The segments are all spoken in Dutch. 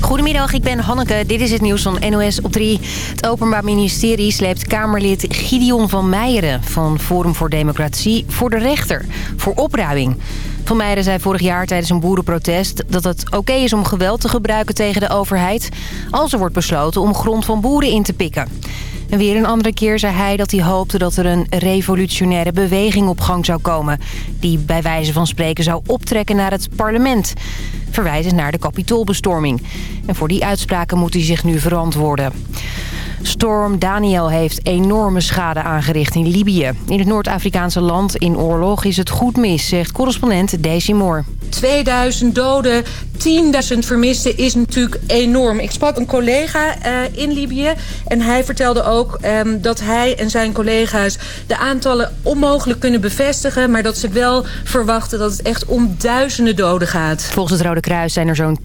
Goedemiddag, ik ben Hanneke. Dit is het nieuws van NOS op 3. Het Openbaar Ministerie sleept Kamerlid Gideon van Meijeren... van Forum voor Democratie voor de rechter, voor opruiming. Van Meijeren zei vorig jaar tijdens een boerenprotest... dat het oké is om geweld te gebruiken tegen de overheid... als er wordt besloten om grond van boeren in te pikken. En weer een andere keer zei hij dat hij hoopte dat er een revolutionaire beweging op gang zou komen... die bij wijze van spreken zou optrekken naar het parlement. Verwijzend naar de kapitoolbestorming. En voor die uitspraken moet hij zich nu verantwoorden. Storm Daniel heeft enorme schade aangericht in Libië. In het Noord-Afrikaanse land in oorlog is het goed mis, zegt correspondent Daisy Moore. 2000 doden, 10.000 vermisten is natuurlijk enorm. Ik sprak een collega uh, in Libië en hij vertelde ook um, dat hij en zijn collega's de aantallen onmogelijk kunnen bevestigen, maar dat ze wel verwachten dat het echt om duizenden doden gaat. Volgens het Rode Kruis zijn er zo'n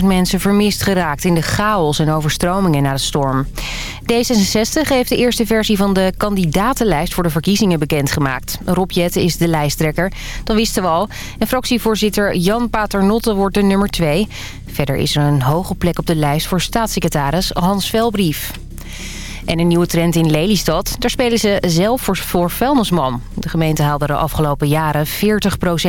10.000 mensen vermist geraakt in de chaos en overstromingen na de storm. D66 heeft de eerste versie van de kandidatenlijst voor de verkiezingen bekendgemaakt. Rob Jette is de lijsttrekker, dat wisten we al. En fractievoorzitter Jan Paternotte wordt de nummer 2. Verder is er een hoge plek op de lijst voor staatssecretaris Hans Velbrief. En een nieuwe trend in Lelystad. Daar spelen ze zelf voor, vuilnisman. De gemeente haalde de afgelopen jaren 40%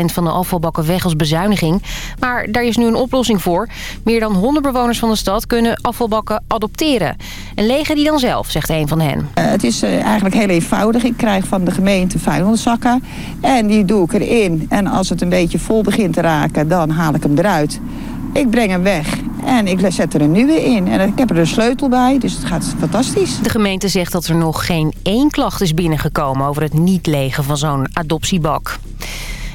van de afvalbakken weg als bezuiniging. Maar daar is nu een oplossing voor. Meer dan 100 bewoners van de stad kunnen afvalbakken adopteren. En legen die dan zelf, zegt een van hen. Uh, het is uh, eigenlijk heel eenvoudig. Ik krijg van de gemeente vuilniszakken. En die doe ik erin. En als het een beetje vol begint te raken, dan haal ik hem eruit. Ik breng hem weg en ik zet er een nieuwe in. En ik heb er een sleutel bij, dus het gaat fantastisch. De gemeente zegt dat er nog geen één klacht is binnengekomen... over het niet legen van zo'n adoptiebak.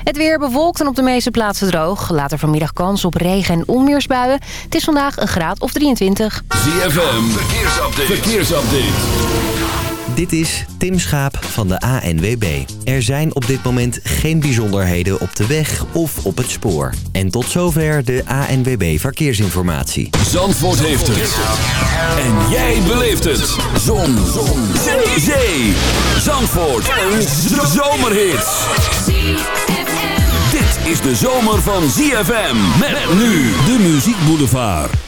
Het weer bewolkt en op de meeste plaatsen droog. Later vanmiddag kans op regen- en onweersbuien. Het is vandaag een graad of 23. ZFM, verkeersupdate. verkeersupdate. Dit is Tim Schaap van de ANWB. Er zijn op dit moment geen bijzonderheden op de weg of op het spoor. En tot zover de ANWB Verkeersinformatie. Zandvoort heeft het. En jij beleeft het. Zon. Zon. Zee. Zee. Zandvoort. Een zomerhit. Dit is de zomer van ZFM. Met nu de Muziek Boulevard.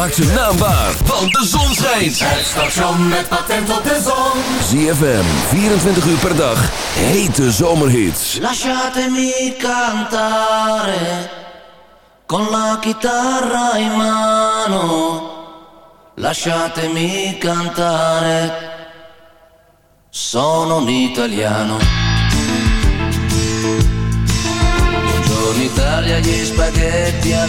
maakt zijn naam waar, want de zon schijnt. Het station met patent de zon. ZFM, 24 uur per dag, hete zomerhits. Lasciatemi cantare, con la chitarra in mano. Lasciatemi cantare, sono un italiano. Buongiorno Italia, gli spaghetti al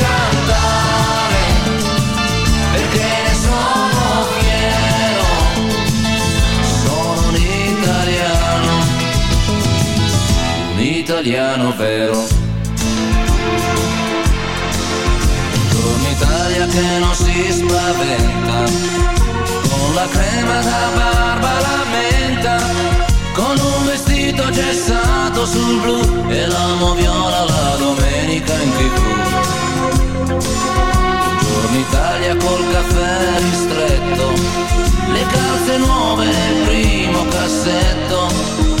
italiano vero. Torna Italia che non si spaventa, con la crema da barba la menta, con un vestito gessato sul blu e l'amo viola la domenica in tv. Torna Italia col caffè ristretto, le calze nuove nel primo cassetto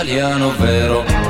italiano vero.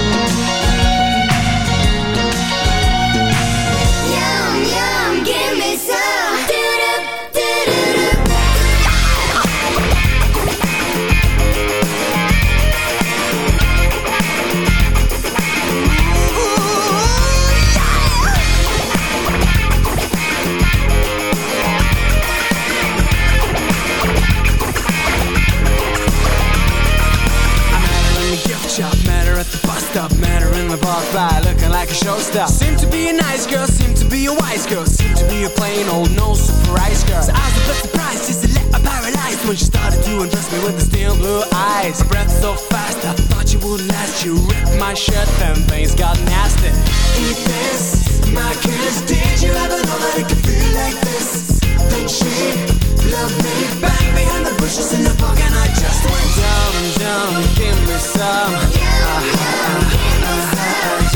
Like a showstopper. Seemed to be a nice girl, seem to be a wise girl, seem to be a plain old no surprise girl. So I was a bit surprised just to let her paralyzed when she started to undress me with the steel blue eyes. Breath so fast, I thought you would last. You ripped my shirt, then things got nasty. Eat this, my kiss. Did you ever know that it could feel like this? Then she loved me back the bushes in the park, and I just went yum yum, give me some. Ah,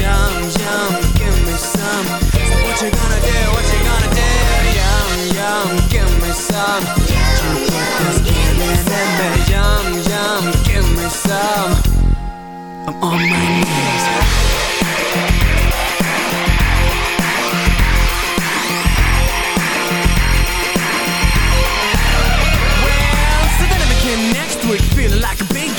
yum yum, give me some. So what you gonna do? What you gonna do? Yum yum, give me some. You put this feeling. Yum yum, give me some. I'm on my knees.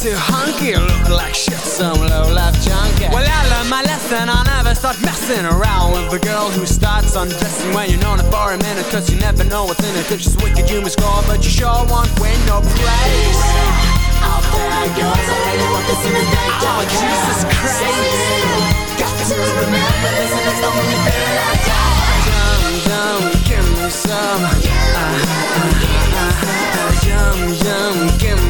too hunky. Look like shit, some low life junkie. Well, I learned my lesson. I never start messing around with a girl who starts undressing when you're known it for a minute. Cause you never know what's in it. Cause she's wicked, you must score, but you sure won't win no praise. Out there goes, I really want this in the day. Oh, Jesus Christ. Got to remember this and it's the only thing I got. Yum, yum, give me some. Ah, ah, ah, yum, yum, give me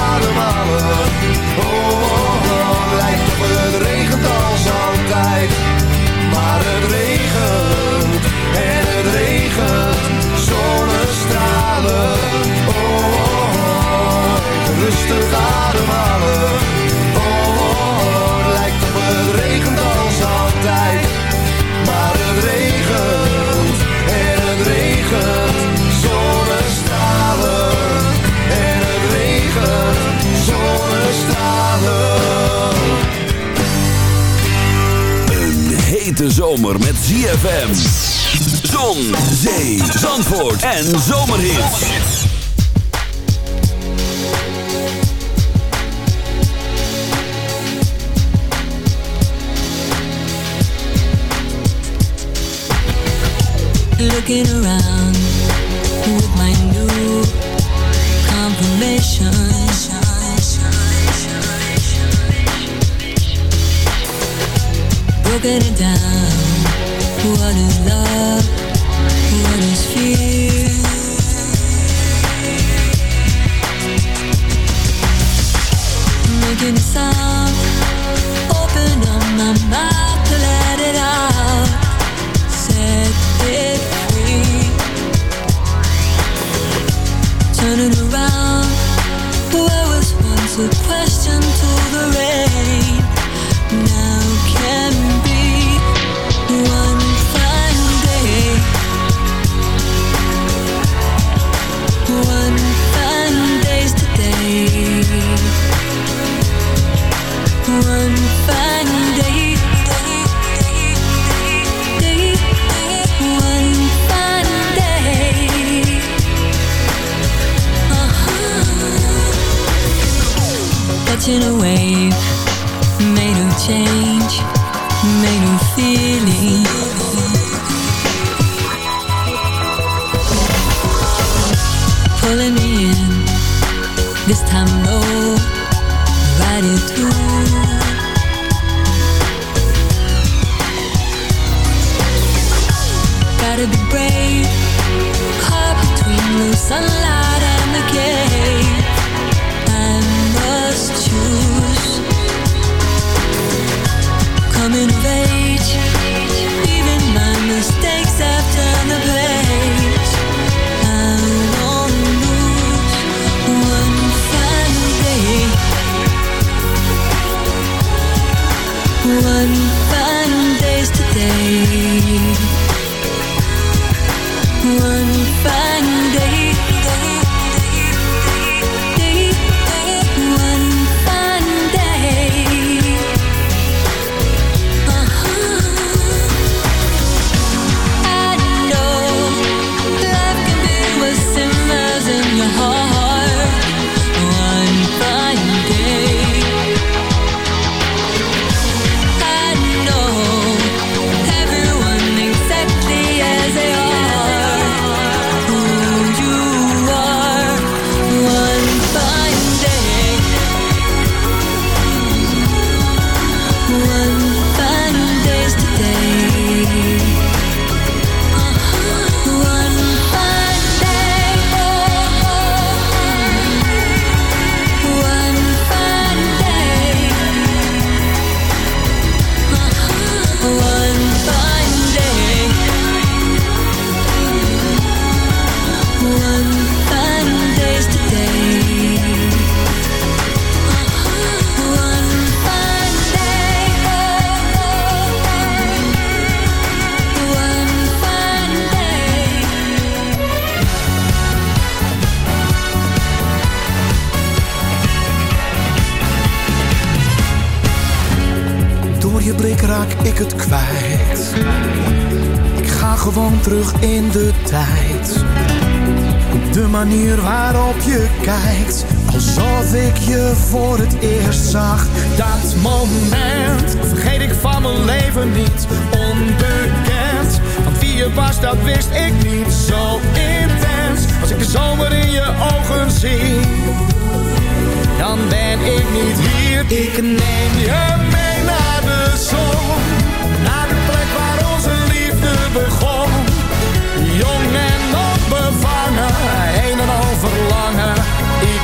Rustig ademhalen. Oh, oh, oh, lijkt op het regent als altijd. Maar het regent en het regent zonnestralen. En het regent zonnestralen. Een hete zomer met ZFM. Zon, zee, zandvoort en zomerhits. Looking around with my new confirmation. Broken it down. What is love? What is fear?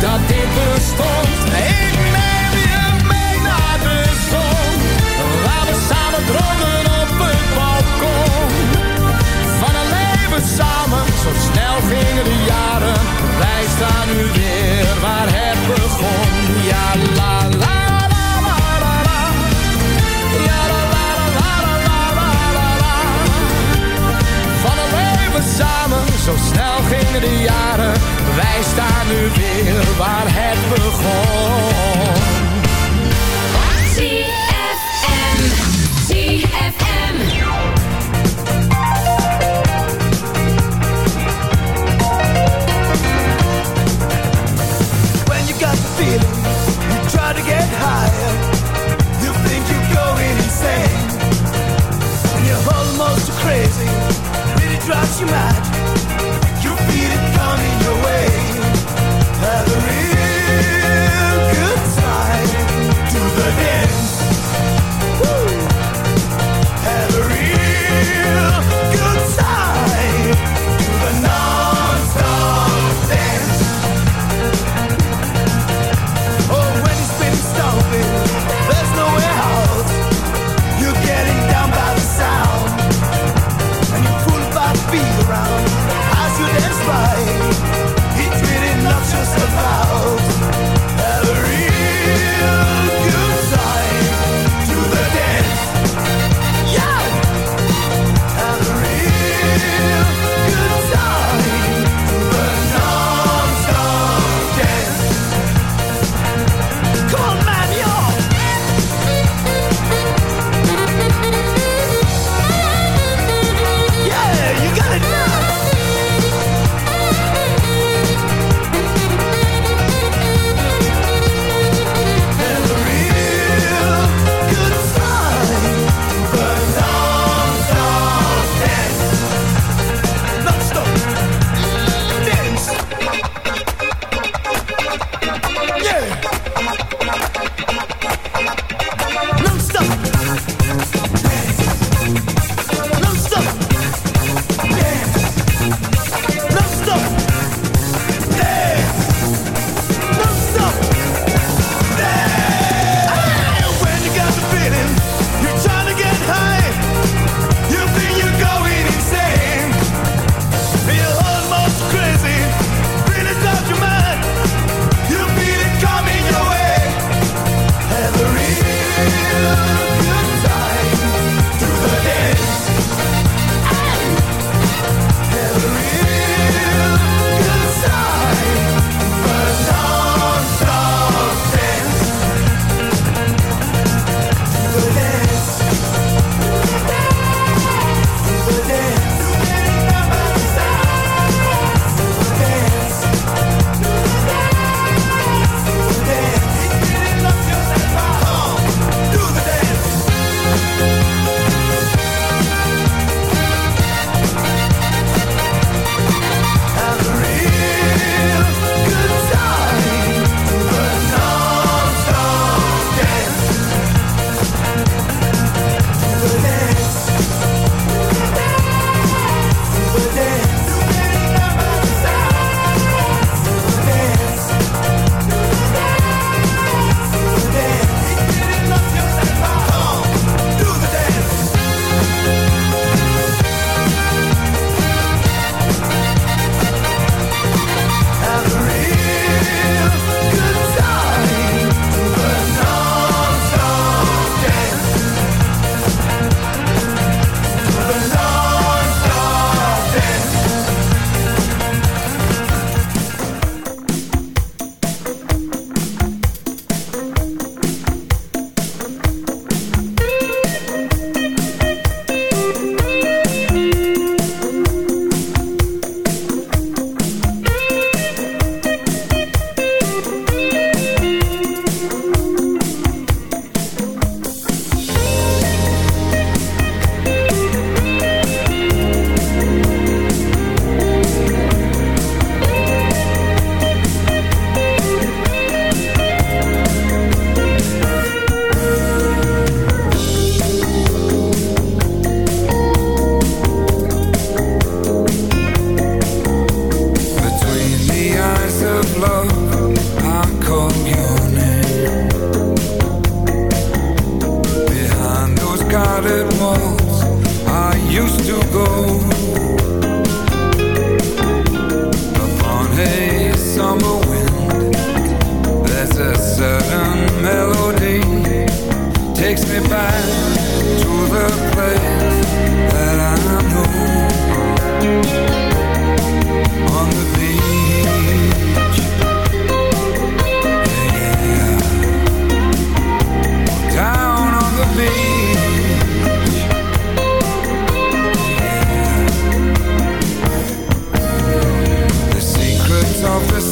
Dat dit bestond.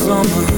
summer.